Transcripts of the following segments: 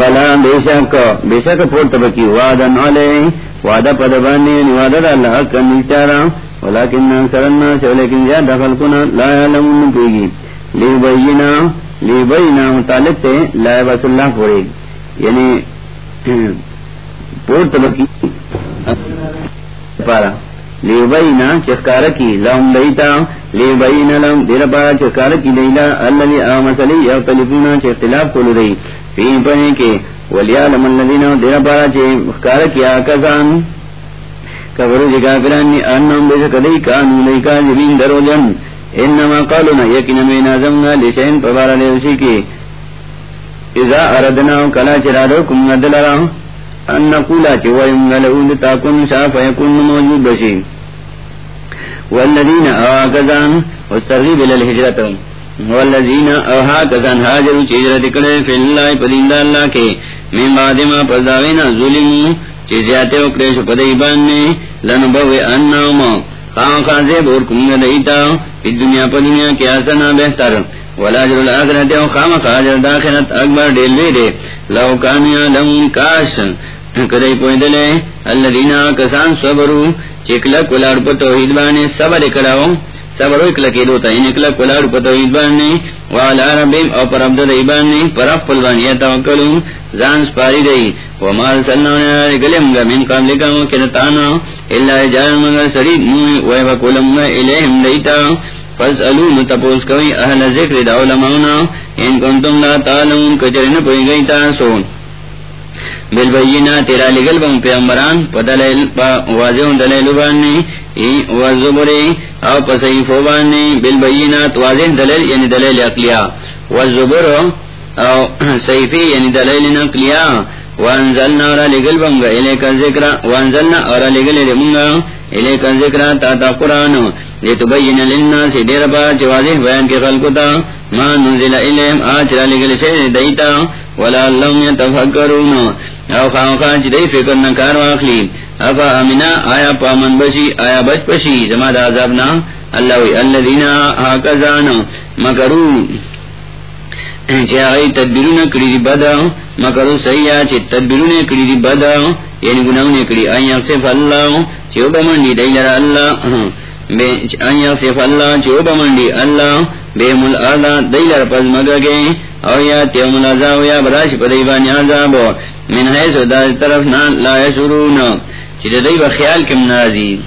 بلا بے شک بے شک پورت بکی وعدا علی وعدہ پدبانی وعدہ دا اللہ کا نیچارا ولیکن سرنا لیکن زیادہ خلقنا لا یعلمون پیگی لی بینا لی بینا متعلق تے لا بس اللہ پورے۔ یعنی پورت بکی پارا۔ لی بینا چکار کی لهم دیتا لی بینا لهم دیر پارا چکار کی دیلا، اللہ لی آمسلی یا تلیفونا چه اختلاف کولو دی۔ فی پنے کے ولیعلم الذین دیر پارا چه اخکار کیا کسان کبرو جگا فرانی انم بیسک دی کانو لیکا جبین درو جن انما قالونا یکن من ازمنا لشین پبارا لیوشی کی اذا اردنا کلا چرادو کم ندلرا ان نقولا چوائم غلعو لتاکن شاف یکن موجود بشی۔ والذین آکزان واستغیب للحجرتم والذین اوہا کسان حاجرو چیجرت کرے فی اللہ پدین دا اللہ کے من بعد ما پرداوینا ظلمو چیزیاتے اکریش پدیبان نے لنبوی انہم خام خازے بور کنگ دیتا فی دنیا پا دنیا کی آسنا بہتر ولاجر الاخرت او خام خاجر داخلت اکبر دیلوی دے لو کانیا لون کاش کدی پوئی دلے اللذین کسان صبرو چکلک ولار پا توحید بانے صبر کلاو صبر وکلا اکلکی دوتا ان یعنی اکلک ولار پا توحید بانے وعلا ربیم او پر عبد دیبانے پر افل بانی توکلو زان سپاری دی و ومال سلنا گلیم گا من قبل کا کنتانا اللہ جار مگر سرید موی ویبا کولم الیہم دیتا فاسألو متپوس کوئی اہل ذکر دا علماؤنا ان کنتم لا تعلمون کچرن پوئی گئی تاسون بالبینا تیرا لگل بم پیغمبران پا دلیل پا واضح دلیل باننی والزبری او پا صحیفو باننی بالبینا واضح دلیل یعنی دلیل اقلیا والزبر او صحیفی یعنی دلیل نقلیا وانزلنا اورا لگل بمگا الیکا ذکر وانزلنا اورا لگل لمنگا الیکا ذکر تا تا قرآنو لیتبین للناس، دیر پا چواضح بیان کے خلقتا ما ننزل الیم آج را لگل شیر دیتا ولا اللہم یتفکرون. او خواہ خواہ چی دی فکر نکار واخلی. افا امنا آیا پا من بشی، آیا بچ پشی زماد عذابنا اللہ وی اللذین آکزان مکرو. چی آئی تدبیرون کری دی بدا. مکرو سیعہ چی تدبیرون کری دی بدا. یعنی گناہون کری آئی صف اللہ، چی او بمندی دیلر اللہ. آئی صف اللہ، چی او بمندی اللہ. بے مل آدھا دیلر پز مگگے. او یا تیوم العذاب، یا براش پدیبانی عذاب من حیث دا طرف نا لا یسرون چی دی بخیال کم نازی.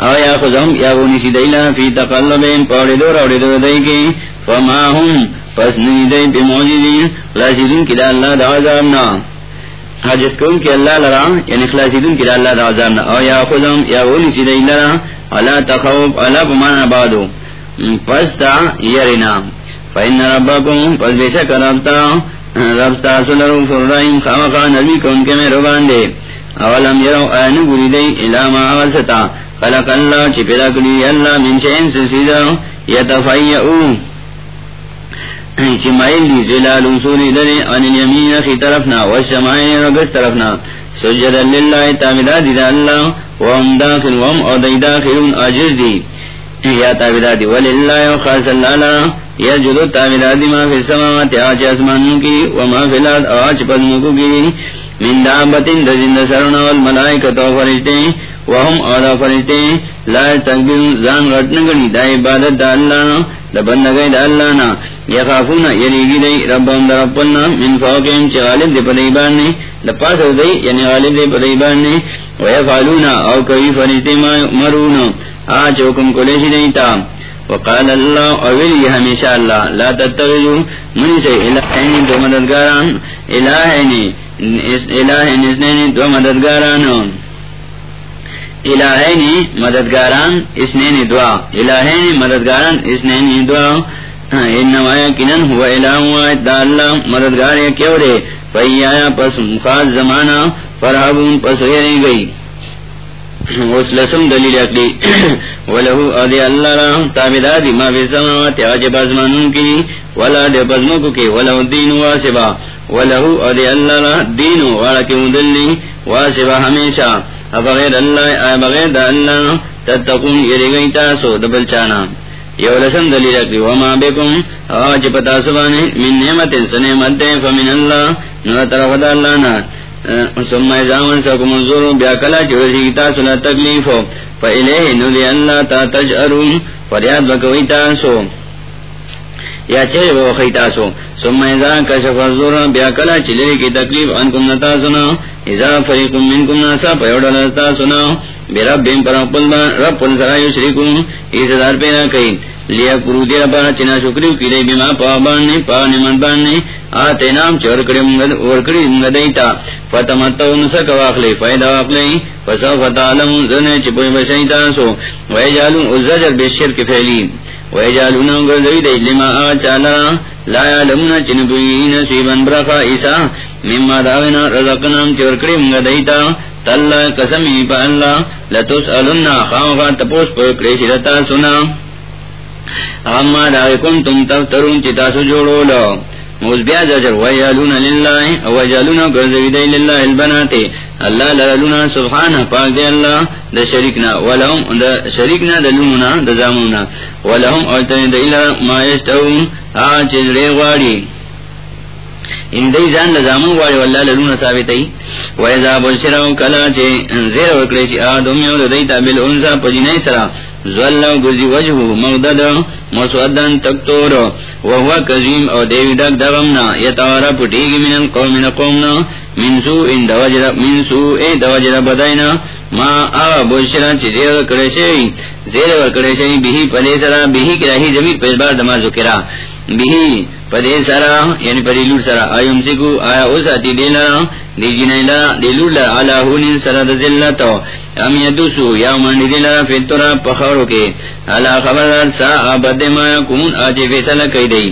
او یا خزم یا بونیسی دیلا فی تقلبین پاوڑی دور اوڑی دور دی کی. فما هم پس نی دی پی موجودین خلاسیدون کی دا اللہ دا عذابنا حجس کون کی اللہ لرا. یعنی خلاسیدون کی دا اللہ دا عذابنا او یا خزم یا بونیسی دیلا. علا تخوف علا پمانا بادو. پس تا یرنا فإن ربكم پس بے شک ربتا ربتا سلرو فرائم خامقا نبی کن کے میں ربان دے اولم یرو آن گری دے الاما آوالستا خلق اللہ چی پیدا کری اللہ من شئن سسیدہ. یتفیعو. چی مائل دی زلال سوری دنے ان الیمین خی طرفنا والشمائن رگس طرفنا. سجد للہ تابدہ دی دا اللہ. وهم داخل وهم او دی داخلون اجر دی. یا تابدہ دی وللہ خاص اللہ. یجدو تابدادی ما فی السماوات آچ اسمانوں کی وما فی الارد آچ پدمکو کی من دابتن دزند سرنا والملائکت و فرشتے وهم اولا فرشتے لا تقبل زان غٹنگنی دا عبادت دا اللہ دا بندگئی دا اللہ نا یخافونا یعنی یریگی دی، ربهم دا ربنا. من فوقیم چی غالب دی پدیباننی دا پاس او دی یعنی غالب دی پدیباننی ویفعلونا او کوئی فرشتے ما مرونا آچ حکم کلیشی دیتا. وقال اللہ اولی ہمیشہ اللہ لا تتغیو منی سے الہین دو مددگاران الہین الہین اسنین دو مددگاران الہین مددگاران اسنین دعا الہین مددگاران اسنین دعا انما یکنن ہوا الہ وائد دا اللہ مددگار یا کیوں رے آیا پس مخاص زمانہ فرحبون پس غیریں گئی اس لسم دلیل اقلی ولہو ادی اللہ را تابدادی ما فی سماوات عجب ازمانون کی، ولا دے بزمکو کی ولہو دین واسبا۔ ولہو ادی اللہ را دین وارکی مدلی واسبا ہمیشہ۔ بغیر اللہ، آئے بغیر دا اللہ تتقون یری گئی تاسو دبل چانا۔ یو لسم دلیل اکلی وما بکم آج پتا سبانی من نعمت، سنعمت دے فمن اللہ نور طرف دا اللہ نا۔ ثم ازامن سکم الزور بیا کلا چوزی تاسو لا تکلیف فا الیه نولی اللہ تا تجعرون، فریاد بکوی تاسو. یا چیر وہ خیتاسو ثم ازا کشف الزور بیا کلا چلی کی تکلیف انکم نتاسونا ازا فریقم منکم ناسا پیوڑا لستا لستاسونا برب بین پر اقبل با رب پل سرائیو شریکم ایس دار پیدا کئی. لیا پرو دیر با چنا شکریو کی لئی بیما پا باننی پا نمت باننی آتے نام چور کری ورکری فتمتو نسک واقلی فائدہ واقلی فسو فتعلم زن چپوی بشیتا سو ویجالون ازجر بشرک فیلی ویجالون گردوی دی لما آچالا۔ لا یعلمون چنبوی نسیبن برخا عیسا۔ مما داوینا رزقنام چور کری مگدیتا تلا قسمی پا اللہ۔ لتسألن خامخا تپوس پر کریشی رتا سنا۔ اما داوی کن تم تفترون چی تاسو جوڑو لو۔ موز بیا زجر ویالون للہ، ویالون گرزوی دی للہ اللہ لرلون سبحانہ، پاک دی اللہ دا شرکنا ولہم، دا شرکنا دا لوننا دا زامونا ولهم اوتن دی لر ما یشتون آج غواری ان دی زان لزامون غواری واللہ لرون ثابتی ویزا بلشرو کلا چی زیر وکلیشی آدم یو دیتا بالانسا پجنی سرا. زواللو گزی وجہو مغدد مسودن تکتور. وهو کزیم او دیوی دک دغمنا. یتوارا پٹیگی من القوم نقومنا من سوء ان دوجر من سو سوء دوجر بدائنا. ما آغا بلشرا چی زیر وکلیشی زیر وکلیشی بیہی پدی سرا. بیہی کراہی زمیر پیزبار دمازو کرا بیہی پدی سرا یعنی پدی لور سرا آیم سکو آیا اوسا تی دینا دی جنائی لرا دی لور لرا علا ہونین سرا دا زلتو ام یدوسو؟ یا مندی دی لرا فیتورا پخورو کے علا خبردار سا، آباد ما کمون آجی فیصلہ کئی دی.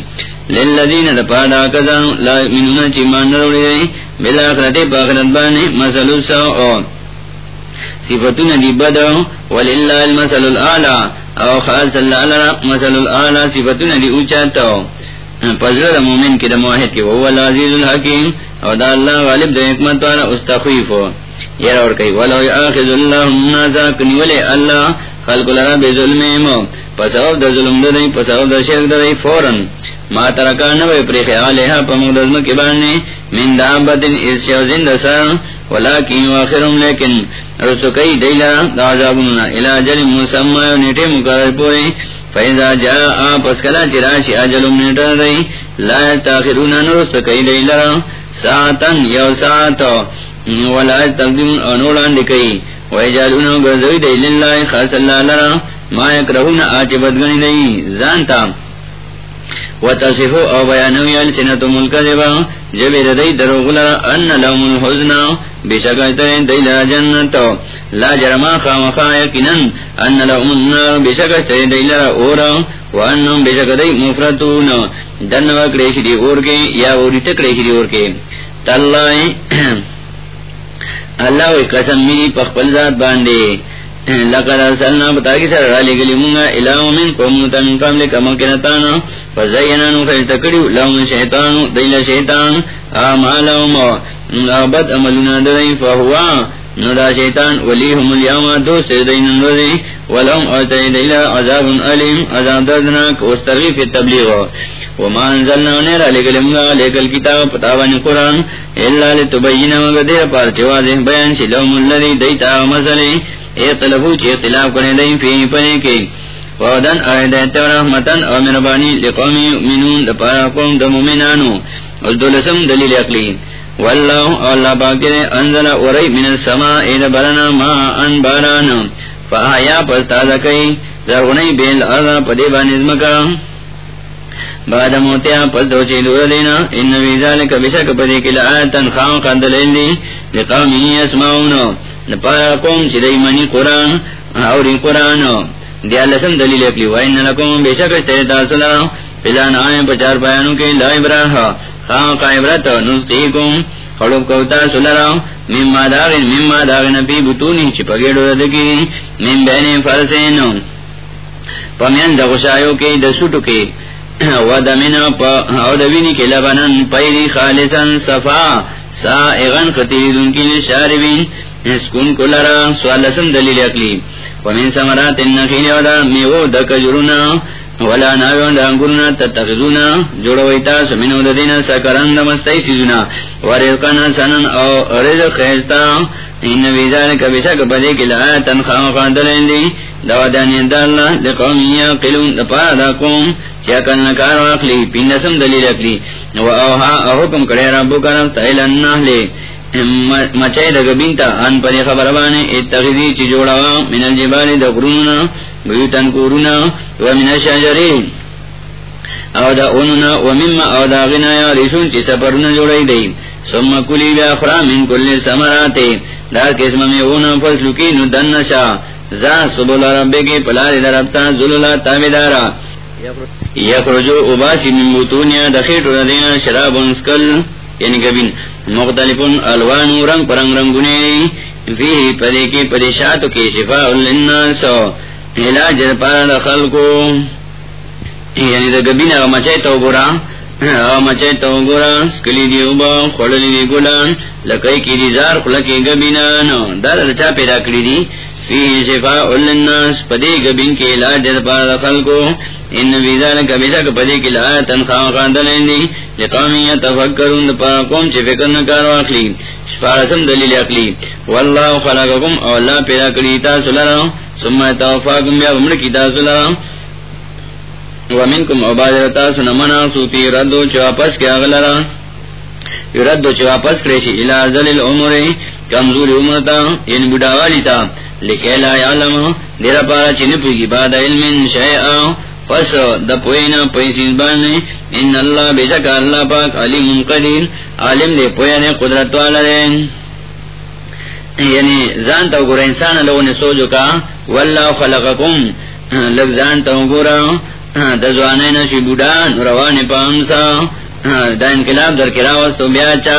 للذین دا پادا کزانو لا منون چی مان روڑی دی. بلا آخرتی پاخرت بانی مسلو سا، او صفتون دی بدو. وللہ المسل العالی او خالص اللہ لرا مسل العالی صفتون دی اوچاتو پزر مومن کی دا دمواحد کی وہ العزیز الحکیم. او دا اللہ غالب دا حکمت والا استخویف یر اور کئی، ولو آخذ اللہ النازا کنیولی اللہ خلق لرا بے ظلمیم پساو دا ظلم دا دی پساو دا شرک دا دی فورن ما ترکانوی پری خیالها پا مقدزم کی باننی من دابتن اس شوزن دا سر ولیکن واخرم لیکن رسو کئی دیلا دا عذابنا الى جل مسمع و نیٹے مقرر پوری فیضا جا پس کلا چراشی اجل منٹر دی لا تاخرون نرست کئی دی لرا ساتن یو سات ولا تقدیم انولان دکئی ویجالون گرزوی دی للہ خاص اللہ لرا ما یکرہون آچ بدگنی دی زانتا وتصفو او بیانوی السنتم الكذبا جبیر دی دروغ لرا ان لهم الحزن بشکتر دی لرا جنتو لا جرما خامخا یکنن ان لهم النار بشکتر دی لرا اورا وانم بشکتر مفرطون دن وکڑیش دی اور کے یا اوری تکڑیش دی اور کے تاللہ اللہ وی قسم میری پخپل ذات باندے لقد ارسلنا بتاکی سر رالی گلی مونگا الہو من قومتا من قبل کمکنتانا فزینانو خیلتکڑیو لهم شیطانو دیل شیطان آمالهم آبت عملنا درائی فہوا ندا شیطان ولیهم الیوم دوست دین نوزی ولهم آتای دیل عذاب علیم عذاب دردناک وسترغیف تبلیغ وما انزلنا نیرا لگل مونگا لگل کتاب پتاوانی قرآن اللہ لتبین مگا دیر پارچوازی بیان شلوم اللذی دیتا مسلی اختلافو چی اختلاف کرنے دیں فی پنے کے۔ وعدن آئیدیت و رحمتن او مربانی لقوم یؤمنون دا پارا قوم دا مومنانو۔ اس دولسم دلیل اقلی واللہ اللہ باکر انزل وری من السماء اید برنا ما ان بارانا فآیا پستازا کئی۔ زرغنی بیل ارضا پدی بانزمکا بعد موتیا پس دو چی دور دینا ان ویزالک بشک پدی کلا آیتن خام قدلیل دی۔ لقومی اسماؤنو نپارا قوم چی دی منی قرآن اوری قرآن دی اللہ سم دلیل اکلی وین لکوم بے شک تیرے تاصلہ پلان آئیں پچار پایانو کے لا عبراہ خام قائبرت نسقیکم خلوب کوتا سلرا مما داغن مما داغن پی بطونی چی پگیڑو ردکی من بین فرسین پمین دغشایو کے دسوٹو کے۔ ودمنا پا، او دوینی کے لبنن پیری خالصا صفا سائغن خطیردن کی شاربین اسکون کلرا سوال سم دلیل اقلی. ومن سمرات النخیل ودا میو دا کجرونا ولا ناوان دانگورنا تتخذونا. جوڑویتا سمینو ددینا، سکران دمستی سیزونا. ورزقنا سنن او رزق خیستا ان ویزان کبشک پدے کل آیتن خام خاندلین دی دوا دانی داللہ لقوم یاقلون دپارا دا قوم. چیکل نکار واقلی پیندسم دلیل اکلی و اوها احکم کرے ربو کرم تایلن نحلی مچے دگ بینتا ان پر خبر بانے اتخذی چی جوڑا، من الجبال دا قروننا بیوتن کورونا ومن الشجری. او دا اوننا ومما او دا غنایا رسون چی سپرنا جوڑای دی. سم کلی بیا خرا من کل سمراتے دا قسم میں اونا فصلو کی نو دنشا زا سبولا ربے کے پلار دربتا ذلولا تابدارا. یخرجو اباسی من بطونیا دخیٹو ردینا شراب انسکل یعنی کبین مختلف الوان رنگ پرنگ رنگنے فی پدے کے پدیشات کے شفا الناس علاج پار دخل کو یعنی دا گبین اگا مچے تو گورا اگا مچے تو گورا سکلی دی اوبا خوڑلی دی گولان لکئی کی دی زار خلکی گبینان دار رچا پیدا کری دی فی شفاء للناس، پدی گبین کے علاج در پار دخل کو ان ویزان کبیشک پدی کی لآیا تنخواہ خاندلین دی۔ لقومی یتفکرون پا قوم چی فکر نکار واقلی شفارسم دلیل اقلی واللہ خلقکم، او اللہ پیدا کری تاسو لرا۔ ثم توفاکم بیا بمڑکی تاسو لرا۔ ومنکم عبادر تاسو نمنا سوپی ردو چواپس کیا غلرا۔ یردو چواپس کریشی الارزل العمر۔ کمزور عمرتا ان یعنی بڑاوالی تا۔ لکھے لا یعلم دیر پارا چی نپوگی بعد علم شیعا پس دا پوینا پیسیز بانے ان اللہ بشک اللہ پاک علیم قدیر عالم دے پویانے قدرت والا دے۔ یعنی زانتا گورا انسان لوگوں نے سوچو کا، واللہ خلقکم۔ لگ زانتا گورا۔ دا زوانین شی بودان روان پامسا دا انقلاب در کراوستو بیاچا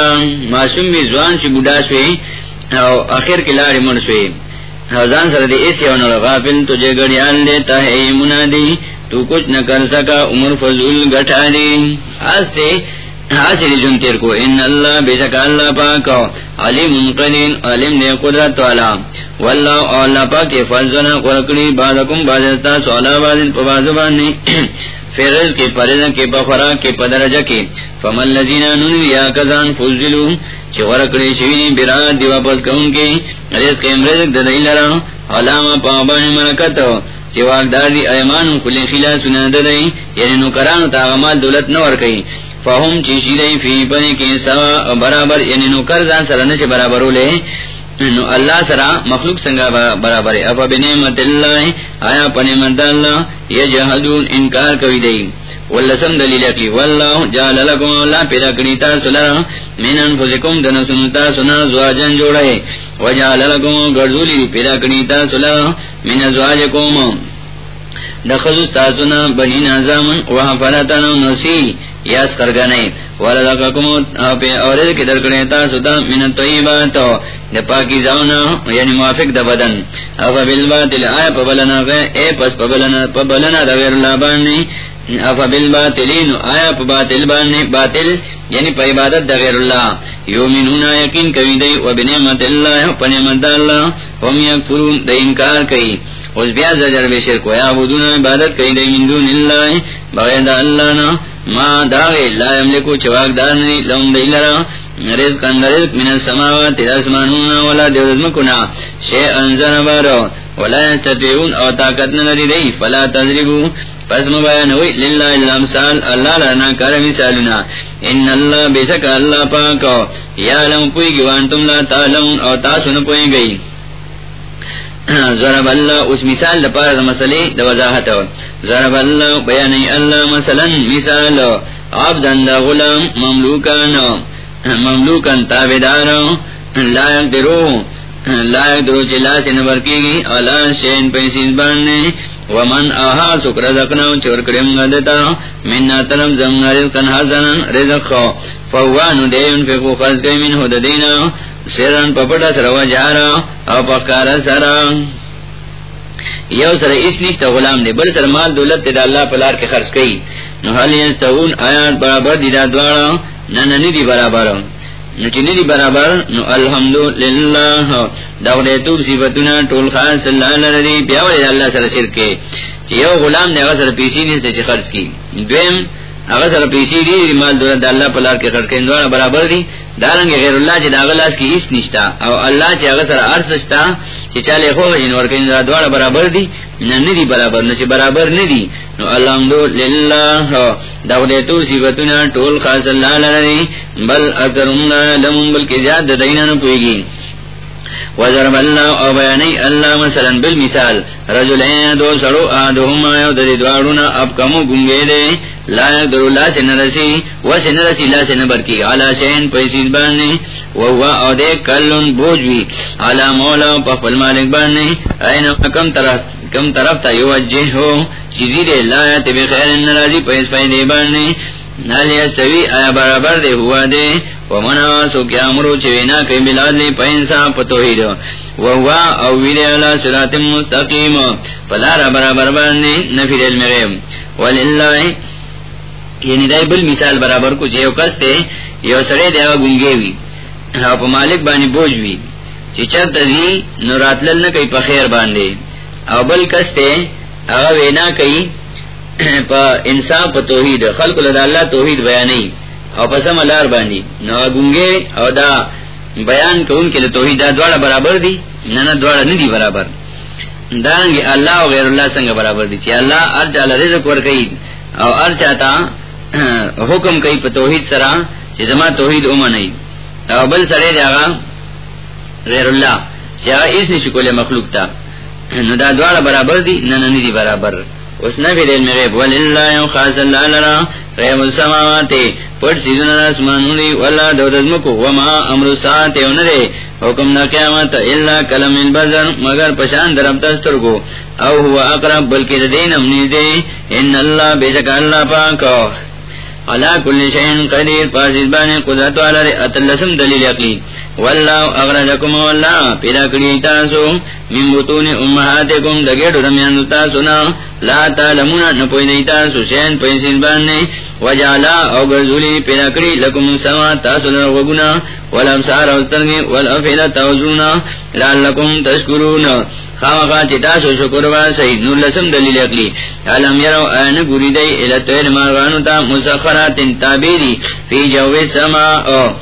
معصوم بھی زوان شی بودا شوی۔ او اخیر کلاری مر شوی زان سر دی ایسی ونو غافل تجھے گڑیان دیتا ہے منادی تو کچھ نہ کر سکا، عمر فضول گٹھا دی. آج سے حاصل جن تیر کو، ان اللہ بے شک اللہ پاک علیم قلیل علم دے قدرت والا. واللہ، اللہ پاک فضلنا قرقلی بعضکم بعضتا سوالا بعضن پبازبانی فیرز کے پرزن کے پخورا کے پدرجہ کے فمن لذین ننو یا کزان فضلو چی غرقلی شوینی براد دیوا پس کون کے، رزق امرزق ددائی لرا علامہ پابانی ملکتو چی واقدار دی ایمانو کلی خلا سنا ددائی یعنی نکرانو تاغمال دولت نور کئی. فهم چی شیدائی فی پنی کی سوا برابر یعنی نکر زان سرنش برابرو لے نو اللہ سرا مخلوق سنگا برابر افا بنعمت اللہ، آیا پنعمت اللہ، یجہدون، انکار کوي دی ولسم دلیل اقلی واللہ جعل لکم اللہ پیدا کړی تاسو لرا. من انفسکم دنا تاسو سنا زواجن جوړه وجعل لکم گرزولی پیدا کړی تاسو لرا. من ازواجکم. دخلوا تاسونا بنی نظام وحفلتن نسی یاس کرگنے ولدککم اپی اورد کی درکنے تاسو دا من طیبات دا پاکی زونا یعنی موافق دا بدن. افا بالباطل، آیا پبلنا غیر، اے پس پبلنا پبلنا دا غیر اللہ باننی افا بالباطلین، آیا پا باطل باننی باطل یعنی پا عبادت دا غیر اللہ. یومنون یقین کوي دی و بنعمت اللہ، پا نعمت دا اللہ هم یکفرون، دا انکار کوي اس بیا زجر بے شرک یا عبودون عبادت کئی دی من دون اللہ بغیر دا اللہ نا ما داغی لا یملکو چواک دارنی لهم دی لرا رزق اند رزق من السماوات الاسمانون ولا دیوزمکنا شیء انزن بارو ولا يستطيعون او طاقت نلری دی فلا تضربو پس مبینوی للہ اللہ الامثال اللہ لنا کار مثالنا ان اللہ بشک اللہ پاکو یا لم پوئی گوانتم لا تعلمون او تاسو پوئی گئی ضرب اللہ اس مثال دا لپار دا مسئلے دا وضاحت ضرب اللہ بیانی اللہ مثلا مثال عبدن دا غلام مملوکان مملوکان تابدار لا یقدرو لا یقدرو چلا سے نبر کی گی علا شین پیسیز باننے ومن آہا سکر رزقنا چور کریم غدتا. من ناترم زمنا رزقن حسنن رزق خو فوانو دیون فکو خرز کئی من حد دینا. سیران پپٹا سر و جارا او پکار سر یو سر اس نشتا غلام دے، بل سر مال دولت دا اللہ پلار کے خرچ کئی. نو حال یستہون آیات برابر دی دا دوارا نننی دی برابر. نچنی برابر، نو الحمد للہ دغدیتو صفتنا طول خاص اللہ لردی بیاولی اللہ سر شرکے چی یو غلام نے اغسر پیسی نیستے چی خرچ کی. دویم اغسر پیسی دی مال دولت دا اللہ پلار کے خرچ کے اندوانا برابر دی دارنگ غیر اللہ چی دا داغلاس کی اس نشتا او اللہ چی اغسر عرص شتا چی چالے خوغ جنور کے اندوانا برابر دی ندی برابر، نو چی برابر ندی نو الحمد للہ دغدیتو صفتنا طول خاص اللہ لردی بل اکرمنا لمن بلکی زیاد دینا نو پوئگی وضرب اللہ او بیانی اللہ مثلا بالمثال رجلین دو سرو آدھوما یو دری دوارنا اب کمو گنگے دے لا یقدر اللہ سے نرسی و سے نرسی لا سے نبر کی علا شین پیسید باننے وہوا او دے کلن بوجوی علا مولا پخفل مالک باننے این کم طرف کم طرف تا یوجہ ہو چیزی دے لا یا تبی خیر نرازی پیس پیدے باننے نالی استوی، آیا برابر دے، ہوا دے. ومنا سو کیا مرو چوینا کئی بلاد لی پینسا پتوحید وہوا اووی دے اللہ سرات مستقیم پلارا برابر باندے، نفی دل مغیم وللہ یعنی دائی بل مثال برابر کو چیو کستے یو سرے دے آگا گنگے او پا مالک بانی بوج وی. چی چر تزی نورات للنا کئی پا باندے. او بل کستے آگا وینا کئی پا انصاف پا توحید. خلق لدہ اللہ توحید بیانی او پسم الار باندی. نو گنگے او دا بیان کون کے توحید دا دوارا برابر دی ننا دوارا ندی برابر. دارنگی اللہ و غیر اللہ سنگ برابر دی، چی اللہ ارچا لرزق ورکی او ارچا تا حکم کئی پا توحید سرا، چی زما توحید اما او بل سرے جاگا غیر اللہ، چی آگا اس نشکول مخلوق تا. نو دا دوارا برابر دی ننا ندی برابر. دی اس نے بھی دل میں غیب وللہ خاص اللہ لرا، غیب السماوات پر سیدن ہوئی واللہ دو دزمکو وما امر ساعت اندرے حکم نا قیامت اللہ کلم البزر مگر پشان در ابتستر کو او ہوا اقرب، بلکہ دین امنی دے۔ ان اللہ بیشک اللہ پاکو علا کل شین قدیر پاسد بانے قدرت والا رے اتلسم دلیل اقلی واللہ اغرجکم واللہ پیدا کری تاسو، من بطون امہاتکم دگیڑ رمیان تاسونا لا تعلمونا نپوئی دی تاسو، شین پیسد بانے وجعلا او گرزولی پیدا کری لکم سما تاسو لرغگونا والابسار اوسترگی والافیدت اوزونا لعلکم تشکرون. خام خان خامقا چتاسو شکر با سید نور لسم دلیل اقلی. علم یرو این گوری دی الاتویر مارغانو تا مسخرات تابیری فی جوی سما او.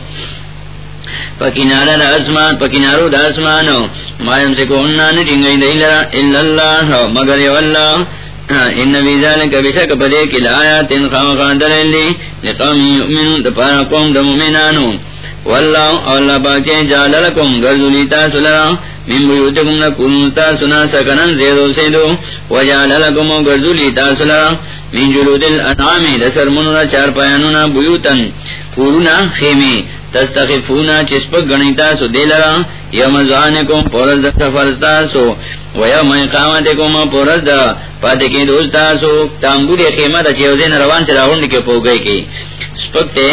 پکنارا دا اسمان پکنارو دا اسمانو. مایم سکو اننا نٹنگئی دی لرا اللہ. مگر یو اللہ. ان بی ذالک بشک پدے کل آیات خامقا دلیل دی. لقوم یؤمنون، دپارا قوم دا مومنانو واللہ اللہ باچے جعل لکم گرزولیتا سلرا من بیوتکم سنا سکنن زیدو سیدو وجعل لکم گرزولیتا سلرا من جلود الانعام دسر منونا چار پایانونا بیوتن پورونا خیمی تستخفونا چسپک گنیتا سو دیلرا یم زانکم پورز دا سفرستا سو ویم اقامتکم پورز دا پاتکی دوستا سو تانگوری خیمہ دا چیوزین روان سے راہنڈ کے پوگئی کی. سپک سپکتے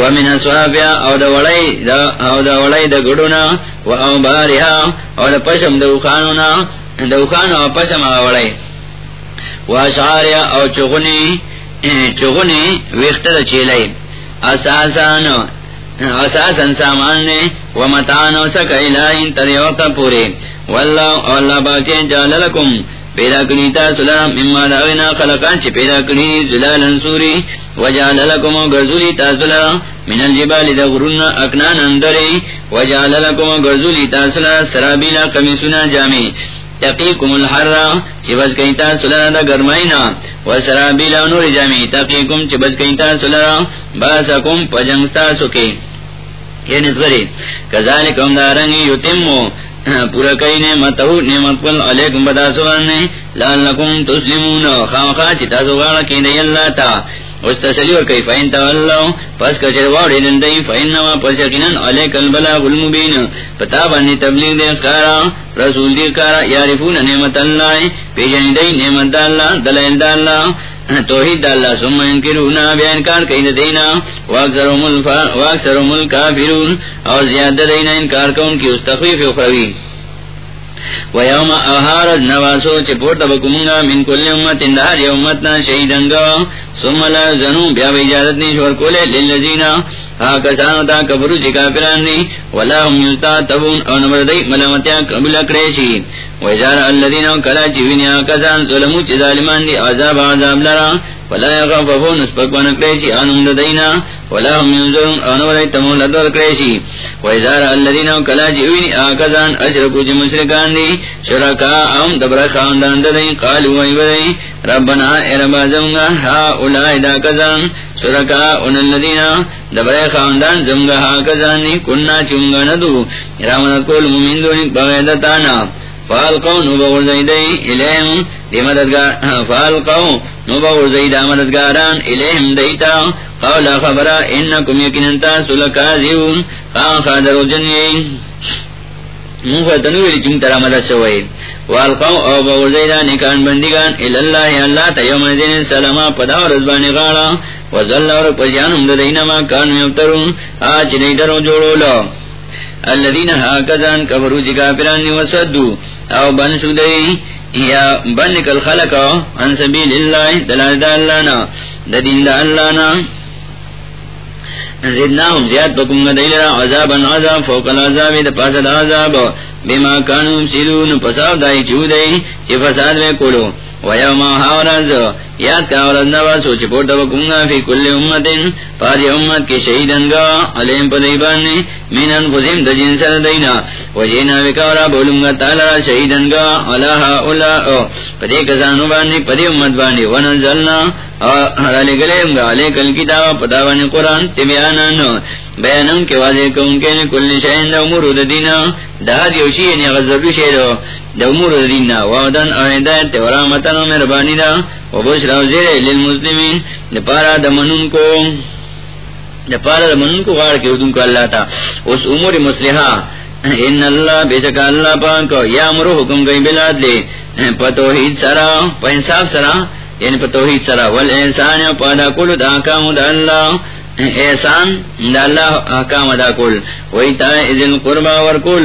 ومن اسوابیا او دا وڑای دا او دا وڑای دا گڑونا، و او باریا او دا پشم دا وخانونا دا وخانو او پشم او وڑای و اشعاریا او چغنی چغنی ویخت دا چیلی. اساسانو اساسن سامان نے و متانو سکا الہین تریوتا پوری واللہ اللہ باچے جاللکم پیدا کنیتا سلام مما داغنا خلقان چی پیدا کنی زلالن سوری وجعل لکم گرزولی تاسلا من الجبال دا غرون اکنان اندری وجعل لکم گرزولی تاسلا سرابیلا کمیسونا جامی تقیکم الحر، چی بس کئی تاسلا دا گرمائینا و سرابیلا نور جامی تقیکم چی بس کئی تاسلا باسکم پجنگستا سکے یعنی صغری کذالکم دارنگی یتمو پورا کئی نعمت نعمت پل علیکم بدا سواننے لالکم تسلمون خامخا چی تاسو غاڑا دی اللہ تا۔ پس کچر پس یقینن علیک البلاغ المبین. پتا بانی تبلیغ دے کارا رسول دے کارا یارفون نعمت اللہ. پیجنی دی نعمت دا اللہ، دلائل دا اللہ. توحید اللہ سم انکرونا بیان کار کئی دینا واکثرهم الکافرون اور زیادہ دینا انکار کون کی استخفیف اخروی. ویوم اوہار نواسو چپورت بکمونگا من کل امت اندار یا امتنا شہیدنگا ثم زنو بیا اجازت نہیں شور کولے للذین کسانو تا کبرو چی کافران دی ولا هم یلتا تبون او نمر دی ملامتیا قبل کریشی ویزار اللذین کلا چی وینیا کسان ظلمو چی ظالمان دی عذاب عذاب لرا ولا یغففون اسپکوان کریشی آنم دینا ولا هم ينظرون انو ولای تمو لدور کریشی ویزار اللذین کلا چی وینیا کسان اشرکو چی مشرکان دی شرکا ام دبر خاندان دی قالو وی وی ربنا اربا زمگا ہا اولائی دا کسان شرکا ان اللذین دبر خاندان زمگا ہا کننا چونگا ندو. رامن کول ممین دونک بغیدتانا فالقو نو بغرزی دی الہم دی مددگار فالقو نو بغرزی مددگاران الہم دیتا. قولا خبرا انکم یکننتا سلکازیون خان خادرو جنیین منہ تنویلی چنگ ترا مدد شوئی والقو او بغرزی دا نکان بندگان الاللہ اللہ تا یوم دین سلاما پدا و رزبانی غالا وزل اور پسیانم دا دینما کانو یفترون آچ نیترو جوڑو لو الذين هكذا كفروا جكافران وسدوا او بن سودي یا بن کل خلق عن سبيل الله دلال الله نا. دین الله نا. زدناهم زیاد پکم دیل را عذابا عذاب، فوق العذاب دا پاس دا عذاب. بما کانو سیدون پساو دائی چودئی چی فساد میں کولو ویوم حورز یاد کا ورز نوا سوچ پورتا وکمگا فی کل امتن پاری امت کی شہیدنگا علیم پا دیبانی من انفسیم دا جنسر دینا۔ وجینا وکورا بولنگا تالا شہیدنگا علاها اولا پدی کسانو بانی پدی امت بانی ونزلنا علی گلیم گا۔ علی کل کتاب پتاوانی قرآن تبیانان بیانم کے واضح کون کے کل شہین دا امور دینا۔ دا دیوشی یعنی غزر شہدو دا امور دینا۔ وعدن او ہدایت ورامتن و مربانی دا۔ و بشرا للمسلمین دا پارا دا منون کو دا پارا دا منون کو غار کے ادن کو اللہ تا۔ اس امور مسلحہ ان اللہ بے شکا اللہ پاک یا امرو حکم گئی بلاد لے۔ پتوحید سرا، پا انصاف سرا یعنی پتوحید سرا۔ والانسان پادا کل دا کامو دا اللہ۔ احسان دا اللہ احکام ادا کل۔ ویتا ذل قربا ورکل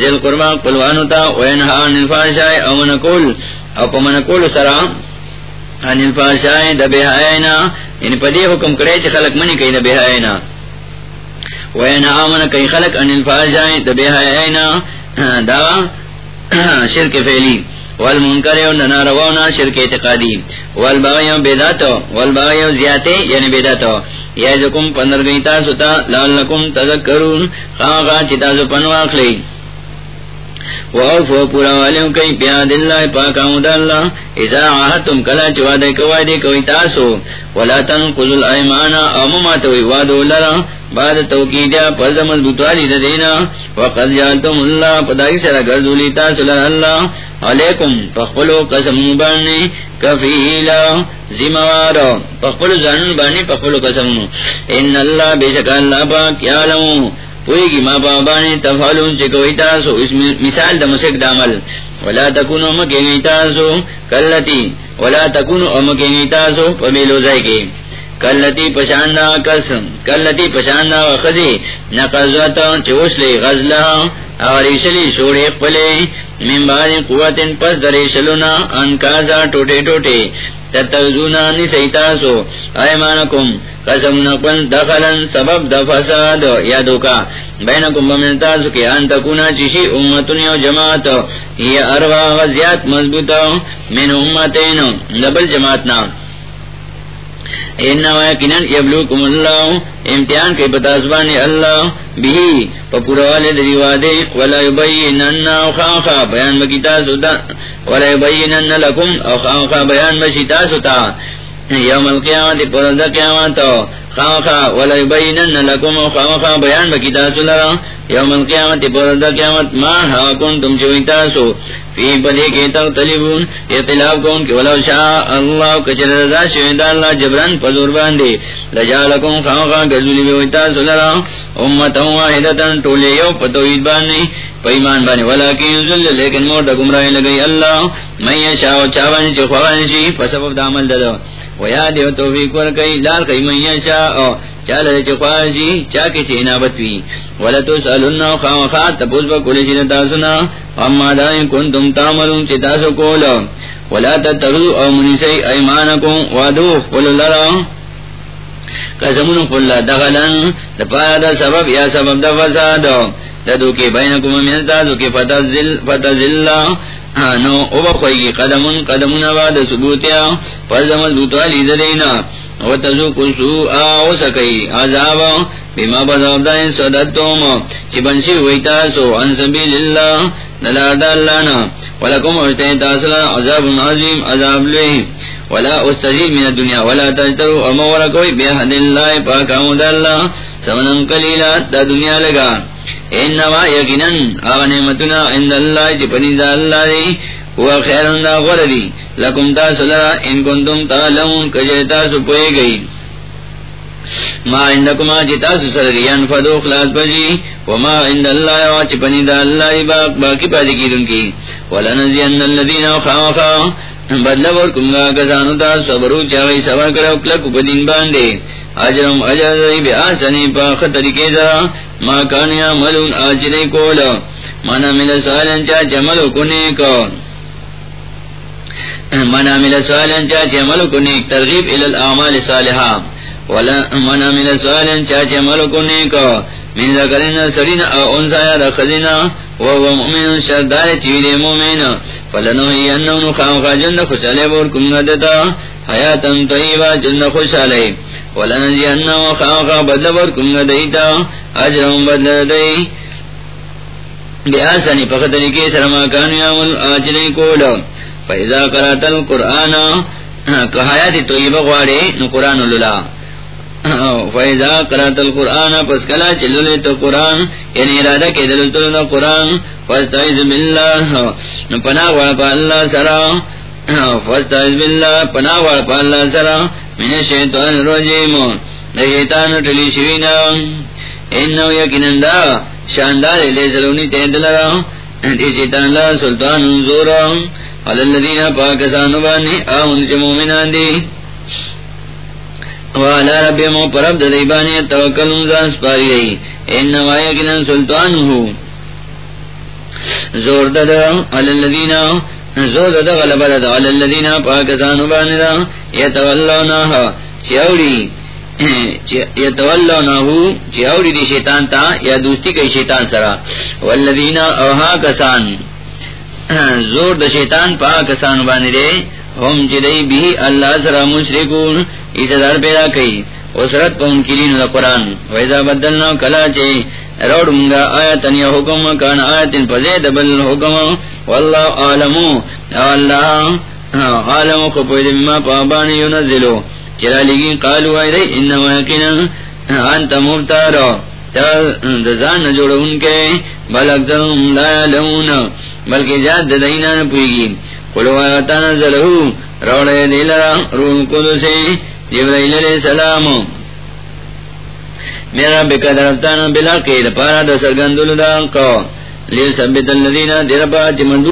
ذل قربا قلوانو تا، وینہا عن الفاشای او من کل۔ او پا کل سرا عن الفاشای دا بہاینا یعنی پا دی حکم کرے چی خلق منی کئی دا بہاینا وینہا من کئی خلق عن الفاشای دا بہاینا دا شرک فیلی والمنکر و نناروانا شرک اعتقادی. والبغی و بیداتو والبغی و زیادے یعنی بیداتو. یعزکم پندر گئی تاسو تا لعلکم تذکرون خواقا چی تاسو پنواخلی. وعفو پورا والیو کئی پیاد اللہ پاک آمد اللہ ازا آہتم کلا کوئی تاسو ولا تنقض الائمانا امماتوی وادو لرا بعد توقیدیا پرد مضبوطوالی دینا وقد اللہ پدائی سر گردولی اللہ علیکم پخپلو قسم مبانی کفیلا زموارو پخپلو زنن بانی پخپلو قسم ان اللہ بیشک اللہ پاک یعلمو پوئی گی ماں بابانی تفعلون چکوئی تاسو. اس مثال دا مسک دامل ولا تکونو مکی گئی تاسو کلتی. ولا تکونو امکی گئی تاسو پمیلو زائی کے کلتی پشاندہ قسم کلتی پشاندہ وخذی نقضوتا چوسلی غزلہ آریشلی سوڑے پلے من بعد قوت پس دریشلونا. انکازا ٹوٹے ٹوٹے. تتغزونا نسی تاسو ایمانکم قسم نقل دخلا سبب دفساد یادوکا. بینکم بمن تاسو کی انتکونا چشی امتن یو جماعت. یہ اروا غزیات مضبوطا. من امتین دبل جماعتنا. یبلوکم اللہ امتحان کے بتاسبان اللہ بھی پپورا والے دری وادے ولا یبینن او خاخا بیان بکیتا سوتا ولا یبینن لکم او خاخا بیان بشیتا سوتا یوم القیامت پرد قیامت خاخا ولا لکم او خاخا بیان بکیتا سوتا یوم القیامت پرد قیامت، ما حاکن تم چویتا سو فی پدے کے تختلفون اختلاف کون کہ ولو شاء اللہ کچر رضا شوید اللہ جبران پزور باندے لجالکم خواقا گردولی بیویتا سلرا امتا واحدتا ٹولے یو پتوید باندے پیمان باندے ولیکن ذل، لیکن مورد گمراہی لگئی اللہ. من یشاء چاوانی چی خوانی چی پسبب دامل دادو ویا دیو توفیق ورکی لال کئی من چال چا اما کنتم تعملون چی تاسو ولا او ایمانکم. وادو قل لرا قسمون قل دغلن دا سبب یا سبب دا فساد. دا دو کے بینکم منتا دو فتزل نو، او بخوئی قدمون قدمون بعد ثبوتیا پس مضبوط والی دینا و تزوکو سوء آو سکی، عذابا بما بذاب دائن صدتتوم چی بنشی ہوئی تاسو، عن سبیل اللہ نلار دا ولکم ارتین تاسلا عذاب عظیم، عذاب لئی ولا استجیب من الدنیا، ولا تجترو امورا کوئی بیحد اللہ، پاک آمود اللہ، سمنن قلیلا، دا دنیا لگا. انما یقیناً، آغا نعمتنا عند اللہ، چی پنیزا اللہ دی، ہوا خیرن دا غردی لکم تاسلا ان کنتم تعلمون کجیتا سو پوئے گئی. ما عندکما جتا سسردی انفدو خلاص بجی، وما عند اللہ وچ پنی دا اللہ باق باقی پادی کی دن کی. ولنزی ان اللذین وخاوخا بدل ورکمگا کسانو تا صبرو چاوی سبر کرو کلک پدین باندے. اجرم اجر بی آسنی پا خطرکی زرا ما کانیا ملون آجری کولا. مانا مل سوالن چا چملو کنیکو منا مل سوالن چا چملو کنیک ترغیب الى الاعمال صالحہ. ولا من عمل سوالا چاچے ملکو نیکو. من ذکرین سرین او انسا یا رخزینا وهو مؤمن شردار چیوی مومن فلنوی انہو خامخا جند خوشالے بورکم ندتا. حیاتا طیبا جند خوشالے ولنجی انہو خامخا بدل بورکم ندیتا. اجرم بدل دی بی آسانی پختنی کے سرما کانو یامل آجلی کولا فیضا قرات القرآن، کہ طیبا غوارے نو قرآن اللہ فیضا قرات القرآن، پس کلا چلولے تو قرآن یعنی ارادہ کے دلتل دا قرآن فاستعیز باللہ پناہ وڑا پا اللہ سرا فاستعیز باللہ پناہ وڑا پا اللہ سرا، من الشیطان الرجیم، دا شیطان ٹلی شوینا، انہو یکنن دا، شاندار لے سلونی تید لگا دی شیطان اللہ سلطان زورا، علی اللذین پاکسانو بانی، آمن چا مومنان دی والا رب مو پرب دیبانی توکل انزان سپاری گئی انما یکنن سلطان ہو زور دد علی اللذین زور دد غلب دد علی اللذین پاکستان بانی دا یتولوناها چیوڑی یتولوناهو چیوڑی دی شیطان تا یا دوستی کئی شیطان سرا والذین اوہا کسان. زور د شیطان پاکستان بانی دے ہم جدئی بھی اللہ سرا مشرکون دار پیدا کئی۔ اسرت پا ان کی لین قرآن۔ ویزا بدلنا کلا چے روڑ منگا آیتن یا حکم، کان آیتن پزید بل حکم۔ واللہ عالمو اللہ عالمو خپوید مما پابانی ینزلو۔ چرا لگی قالو آئی دی انما یقینا انتا مبتارو دزان جوڑ ان کے، بل اکثر لا یعلمون، بلکہ جاد دینا نپویگی قلو آیتان روڑے سے جبرائیل علیہ السلام. میرا بکا بلا قید پارا دا سرگندل دا قو لیل سبت اللذین دیرپا چی مندو